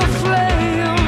flame.